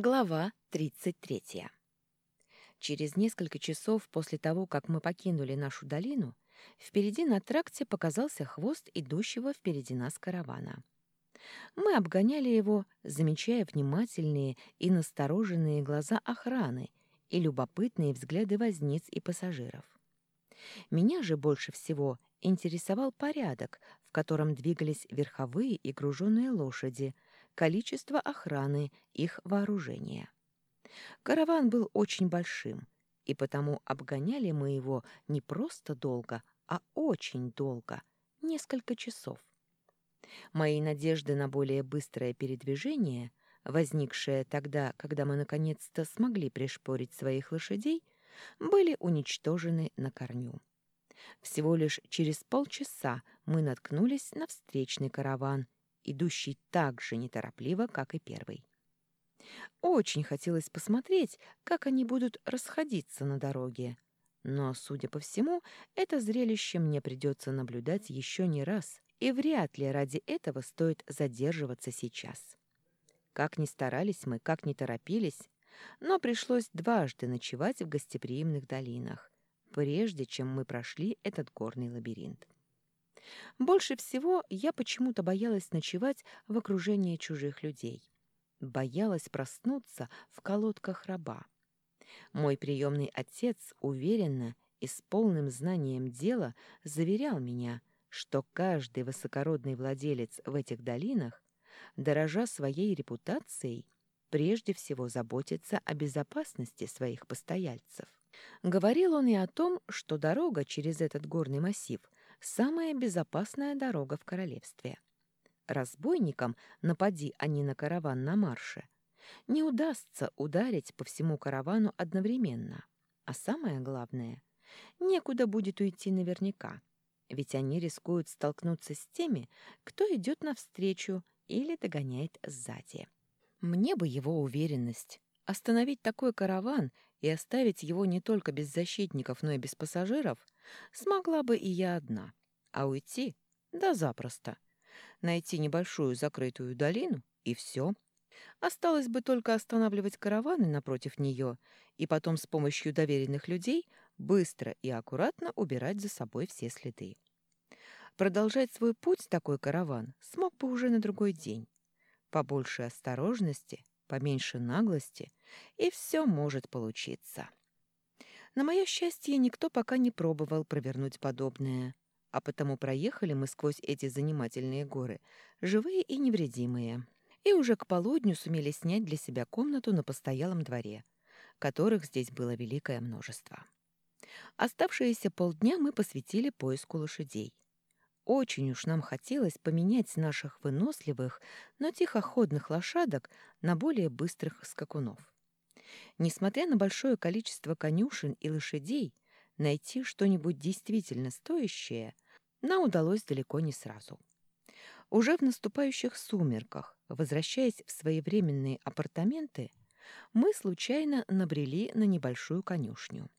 Глава 33. Через несколько часов после того, как мы покинули нашу долину, впереди на тракте показался хвост идущего впереди нас каравана. Мы обгоняли его, замечая внимательные и настороженные глаза охраны и любопытные взгляды возниц и пассажиров. Меня же больше всего интересовал порядок, в котором двигались верховые и груженные лошади – количество охраны, их вооружения. Караван был очень большим, и потому обгоняли мы его не просто долго, а очень долго, несколько часов. Мои надежды на более быстрое передвижение, возникшие тогда, когда мы наконец-то смогли пришпорить своих лошадей, были уничтожены на корню. Всего лишь через полчаса мы наткнулись на встречный караван идущий так же неторопливо, как и первый. Очень хотелось посмотреть, как они будут расходиться на дороге. Но, судя по всему, это зрелище мне придется наблюдать еще не раз, и вряд ли ради этого стоит задерживаться сейчас. Как ни старались мы, как ни торопились, но пришлось дважды ночевать в гостеприимных долинах, прежде чем мы прошли этот горный лабиринт. Больше всего я почему-то боялась ночевать в окружении чужих людей. Боялась проснуться в колодках раба. Мой приемный отец уверенно и с полным знанием дела заверял меня, что каждый высокородный владелец в этих долинах, дорожа своей репутацией, прежде всего заботится о безопасности своих постояльцев. Говорил он и о том, что дорога через этот горный массив – самая безопасная дорога в королевстве. Разбойникам, напади они на караван на марше, не удастся ударить по всему каравану одновременно. А самое главное, некуда будет уйти наверняка, ведь они рискуют столкнуться с теми, кто идет навстречу или догоняет сзади. Мне бы его уверенность. Остановить такой караван и оставить его не только без защитников, но и без пассажиров смогла бы и я одна. А уйти? Да запросто. Найти небольшую закрытую долину — и все. Осталось бы только останавливать караваны напротив нее и потом с помощью доверенных людей быстро и аккуратно убирать за собой все следы. Продолжать свой путь такой караван смог бы уже на другой день. Побольше осторожности, поменьше наглости, и все может получиться. На мое счастье, никто пока не пробовал провернуть подобное, а потому проехали мы сквозь эти занимательные горы, живые и невредимые. И уже к полудню сумели снять для себя комнату на постоялом дворе, которых здесь было великое множество. Оставшиеся полдня мы посвятили поиску лошадей. Очень уж нам хотелось поменять наших выносливых, но тихоходных лошадок на более быстрых скакунов. Несмотря на большое количество конюшен и лошадей, найти что-нибудь действительно стоящее нам удалось далеко не сразу. Уже в наступающих сумерках, возвращаясь в свои временные апартаменты, мы случайно набрели на небольшую конюшню.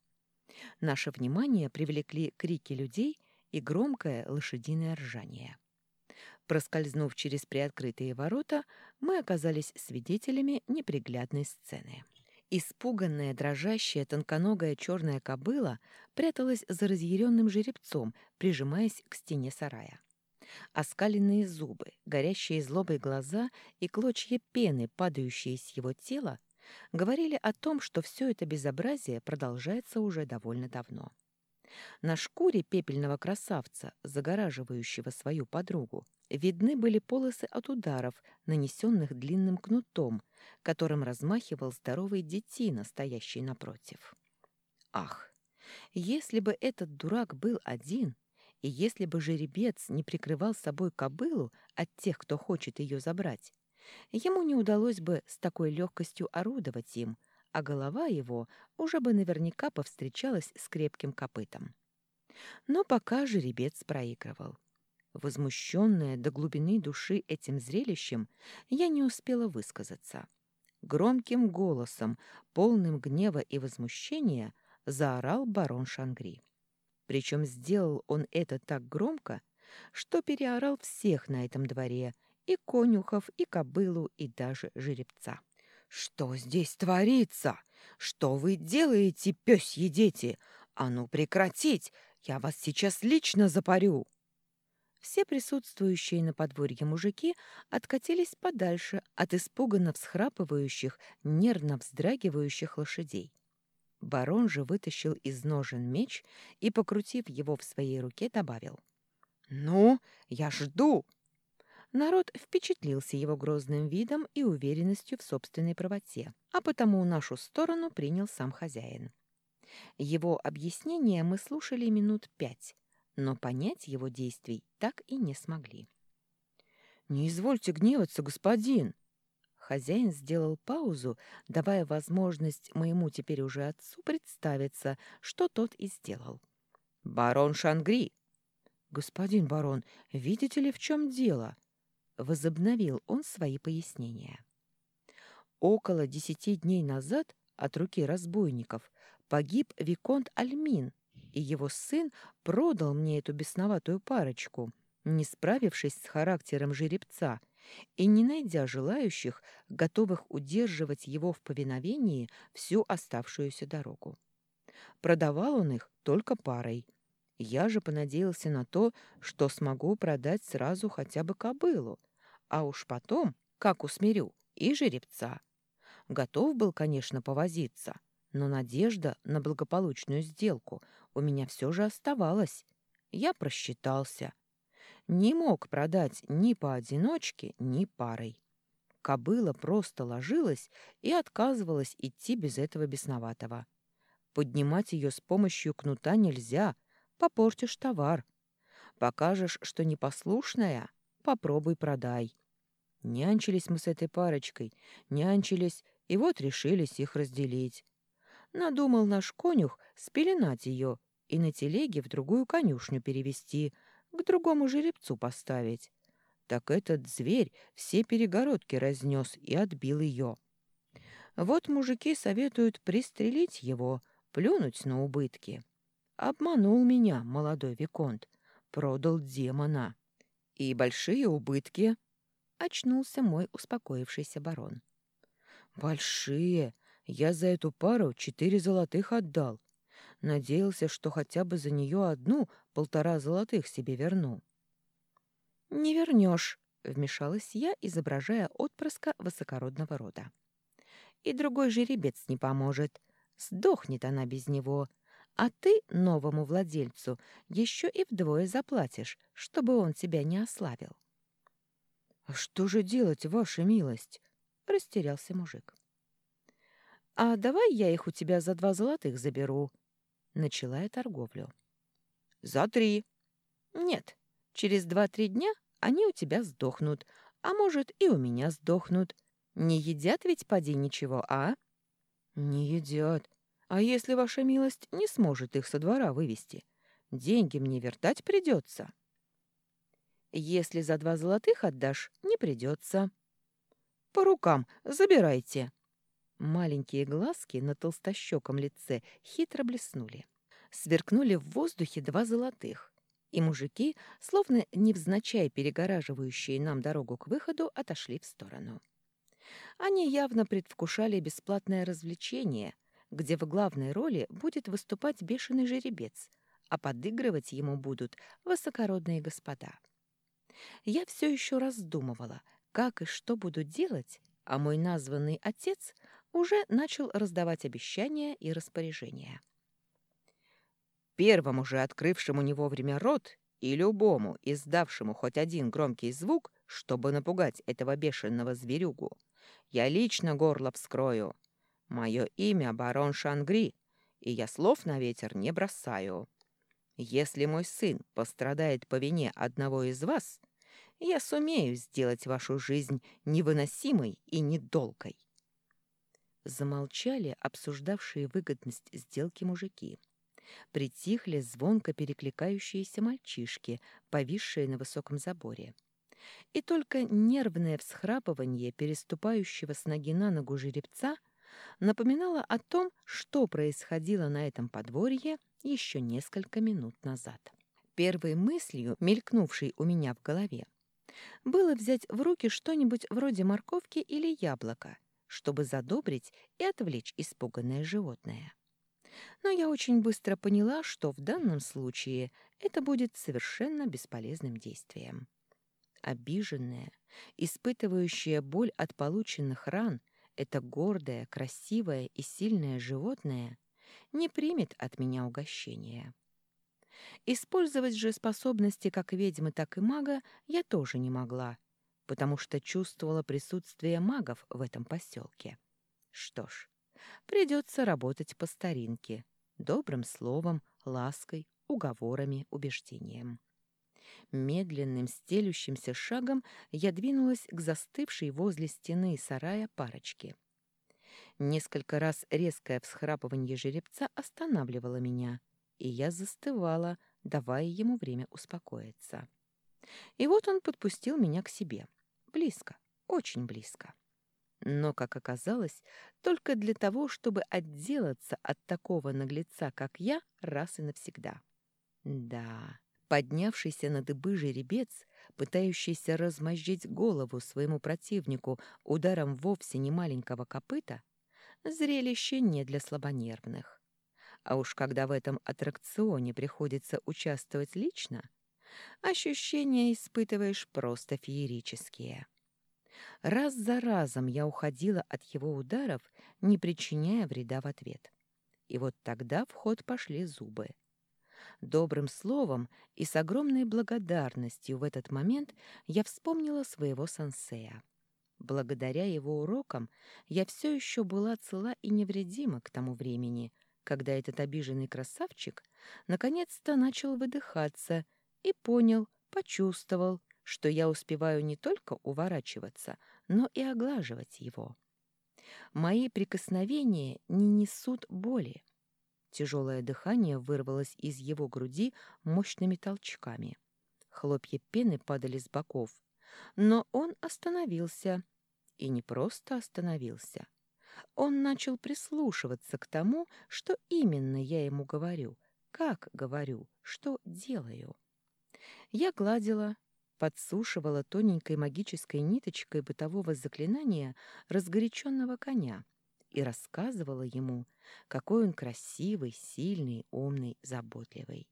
Наше внимание привлекли крики людей и громкое лошадиное ржание. Проскользнув через приоткрытые ворота, мы оказались свидетелями неприглядной сцены. Испуганная, дрожащая, тонконогая черная кобыла пряталась за разъяренным жеребцом, прижимаясь к стене сарая. Оскаленные зубы, горящие злобой глаза и клочья пены, падающие с его тела, говорили о том, что все это безобразие продолжается уже довольно давно. На шкуре пепельного красавца, загораживающего свою подругу, видны были полосы от ударов, нанесенных длинным кнутом, которым размахивал здоровый детина, стоящий напротив. Ах, если бы этот дурак был один, и если бы жеребец не прикрывал собой кобылу от тех, кто хочет ее забрать, ему не удалось бы с такой легкостью орудовать им, а голова его уже бы наверняка повстречалась с крепким копытом. Но пока жеребец проигрывал. Возмущенная до глубины души этим зрелищем, я не успела высказаться. Громким голосом, полным гнева и возмущения, заорал барон Шангри. Причем сделал он это так громко, что переорал всех на этом дворе, и конюхов, и кобылу, и даже жеребца. «Что здесь творится? Что вы делаете, пёсьи дети? А ну прекратить! Я вас сейчас лично запарю!» Все присутствующие на подворье мужики откатились подальше от испуганно всхрапывающих, нервно вздрагивающих лошадей. Барон же вытащил из ножен меч и, покрутив его в своей руке, добавил. «Ну, я жду!» Народ впечатлился его грозным видом и уверенностью в собственной правоте, а потому нашу сторону принял сам хозяин. Его объяснения мы слушали минут пять, но понять его действий так и не смогли. «Не извольте гневаться, господин!» Хозяин сделал паузу, давая возможность моему теперь уже отцу представиться, что тот и сделал. «Барон Шангри!» «Господин барон, видите ли, в чем дело?» Возобновил он свои пояснения. Около десяти дней назад от руки разбойников погиб Виконт Альмин, и его сын продал мне эту бесноватую парочку, не справившись с характером жеребца и не найдя желающих, готовых удерживать его в повиновении всю оставшуюся дорогу. Продавал он их только парой. Я же понадеялся на то, что смогу продать сразу хотя бы кобылу, а уж потом, как усмирю, и жеребца. Готов был, конечно, повозиться, но надежда на благополучную сделку у меня все же оставалась. Я просчитался. Не мог продать ни поодиночке, ни парой. Кобыла просто ложилась и отказывалась идти без этого бесноватого. Поднимать ее с помощью кнута нельзя, попортишь товар. Покажешь, что непослушная, попробуй продай. Нянчились мы с этой парочкой, нянчились, и вот решились их разделить. Надумал наш конюх спеленать ее и на телеге в другую конюшню перевести, к другому жеребцу поставить. Так этот зверь все перегородки разнес и отбил ее. Вот мужики советуют пристрелить его, плюнуть на убытки. Обманул меня молодой Виконт, продал демона. И большие убытки. Очнулся мой успокоившийся барон. Большие. Я за эту пару четыре золотых отдал. Надеялся, что хотя бы за нее одну полтора золотых себе верну. «Не вернешь», — вмешалась я, изображая отпрыска высокородного рода. «И другой жеребец не поможет. Сдохнет она без него. А ты новому владельцу еще и вдвое заплатишь, чтобы он тебя не ославил». «А что же делать, ваша милость?» — растерялся мужик. «А давай я их у тебя за два золотых заберу», — начала я торговлю. «За три». «Нет, через два-три дня они у тебя сдохнут, а может, и у меня сдохнут. Не едят ведь поди ничего, а?» «Не едят. А если ваша милость не сможет их со двора вывести? Деньги мне вертать придется». «Если за два золотых отдашь, не придется». «По рукам забирайте». Маленькие глазки на толстощеком лице хитро блеснули. Сверкнули в воздухе два золотых, и мужики, словно невзначай перегораживающие нам дорогу к выходу, отошли в сторону. Они явно предвкушали бесплатное развлечение, где в главной роли будет выступать бешеный жеребец, а подыгрывать ему будут высокородные господа. Я все еще раздумывала, как и что буду делать, а мой названный отец уже начал раздавать обещания и распоряжения. Первому же открывшему не вовремя рот и любому, издавшему хоть один громкий звук, чтобы напугать этого бешеного зверюгу, я лично горло вскрою. Мое имя барон Шангри, и я слов на ветер не бросаю. Если мой сын пострадает по вине одного из вас, я сумею сделать вашу жизнь невыносимой и недолгой. Замолчали обсуждавшие выгодность сделки мужики. Притихли звонко перекликающиеся мальчишки, повисшие на высоком заборе. И только нервное всхрапывание переступающего с ноги на ногу жеребца напоминало о том, что происходило на этом подворье еще несколько минут назад. Первой мыслью, мелькнувшей у меня в голове, было взять в руки что-нибудь вроде морковки или яблока, чтобы задобрить и отвлечь испуганное животное. Но я очень быстро поняла, что в данном случае это будет совершенно бесполезным действием. Обиженная, испытывающая боль от полученных ран, это гордое, красивое и сильное животное не примет от меня угощения. Использовать же способности как ведьмы, так и мага я тоже не могла, потому что чувствовала присутствие магов в этом поселке. Что ж, придется работать по старинке, добрым словом, лаской, уговорами, убеждением. Медленным стелющимся шагом я двинулась к застывшей возле стены сарая парочке. Несколько раз резкое всхрапывание жеребца останавливало меня, и я застывала, давая ему время успокоиться. И вот он подпустил меня к себе. Близко, очень близко. Но, как оказалось, только для того, чтобы отделаться от такого наглеца, как я, раз и навсегда. Да, поднявшийся на дыбы жеребец, пытающийся размозжить голову своему противнику ударом вовсе не маленького копыта, зрелище не для слабонервных. А уж когда в этом аттракционе приходится участвовать лично, ощущения испытываешь просто феерические. Раз за разом я уходила от его ударов, не причиняя вреда в ответ. И вот тогда в ход пошли зубы. Добрым словом и с огромной благодарностью в этот момент я вспомнила своего сансея. Благодаря его урокам я все еще была цела и невредима к тому времени, когда этот обиженный красавчик наконец-то начал выдыхаться и понял, почувствовал, что я успеваю не только уворачиваться, но и оглаживать его. Мои прикосновения не несут боли. Тяжелое дыхание вырвалось из его груди мощными толчками. Хлопья пены падали с боков, но он остановился. И не просто остановился. Он начал прислушиваться к тому, что именно я ему говорю, как говорю, что делаю. Я гладила, подсушивала тоненькой магической ниточкой бытового заклинания разгоряченного коня и рассказывала ему, какой он красивый, сильный, умный, заботливый.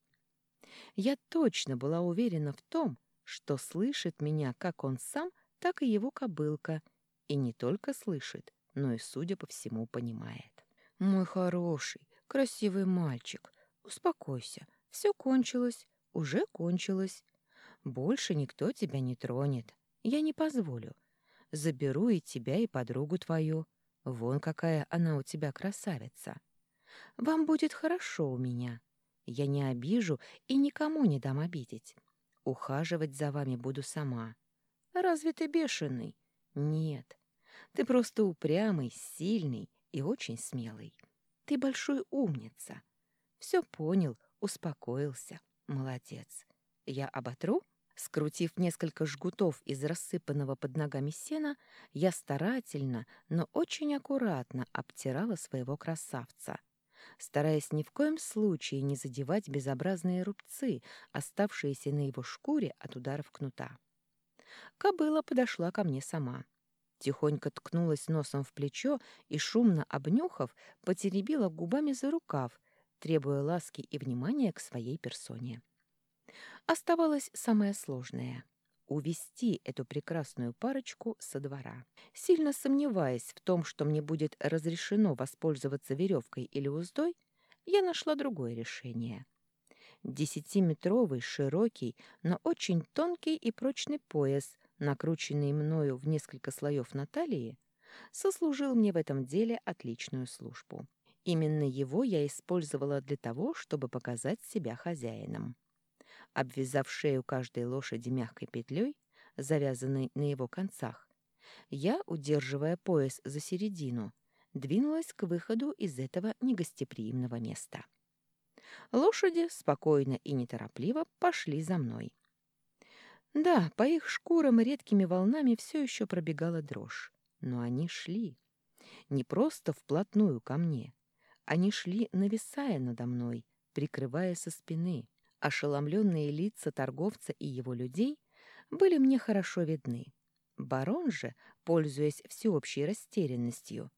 Я точно была уверена в том, что слышит меня как он сам, так и его кобылка, и не только слышит, но и, судя по всему, понимает. «Мой хороший, красивый мальчик, успокойся, все кончилось, уже кончилось. Больше никто тебя не тронет. Я не позволю. Заберу и тебя, и подругу твою. Вон какая она у тебя красавица. Вам будет хорошо у меня. Я не обижу и никому не дам обидеть. Ухаживать за вами буду сама. Разве ты бешеный? Нет. Ты просто упрямый, сильный и очень смелый. Ты большой умница. Все понял, успокоился. Молодец. Я оботру? Скрутив несколько жгутов из рассыпанного под ногами сена, я старательно, но очень аккуратно обтирала своего красавца, стараясь ни в коем случае не задевать безобразные рубцы, оставшиеся на его шкуре от ударов кнута. Кобыла подошла ко мне сама. Тихонько ткнулась носом в плечо и, шумно обнюхав, потеребила губами за рукав, требуя ласки и внимания к своей персоне. Оставалось самое сложное — увести эту прекрасную парочку со двора. Сильно сомневаясь в том, что мне будет разрешено воспользоваться веревкой или уздой, я нашла другое решение. Десятиметровый, широкий, но очень тонкий и прочный пояс, накрученный мною в несколько слоев на талии, сослужил мне в этом деле отличную службу. Именно его я использовала для того, чтобы показать себя хозяином обвязав шею каждой лошади мягкой петлей, завязанной на его концах, я, удерживая пояс за середину, двинулась к выходу из этого негостеприимного места. Лошади спокойно и неторопливо пошли за мной. Да, по их шкурам редкими волнами все еще пробегала дрожь, но они шли. Не просто вплотную ко мне. Они шли, нависая надо мной, прикрывая со спины. Ошеломленные лица торговца и его людей были мне хорошо видны. Барон же, пользуясь всеобщей растерянностью,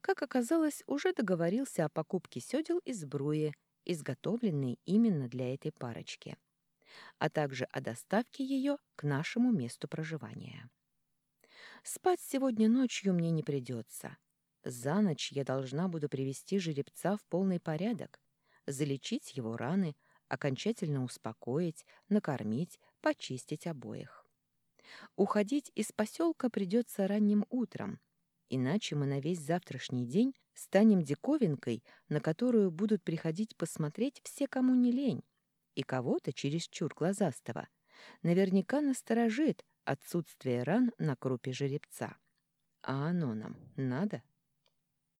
как оказалось, уже договорился о покупке сёдел из бруи, изготовленной именно для этой парочки, а также о доставке ее к нашему месту проживания. Спать сегодня ночью мне не придется. За ночь я должна буду привести жеребца в полный порядок, залечить его раны, окончательно успокоить, накормить, почистить обоих. Уходить из поселка придется ранним утром, иначе мы на весь завтрашний день станем диковинкой, на которую будут приходить посмотреть все, кому не лень, и кого-то чересчур глазастого наверняка насторожит отсутствие ран на крупе жеребца. А оно нам надо?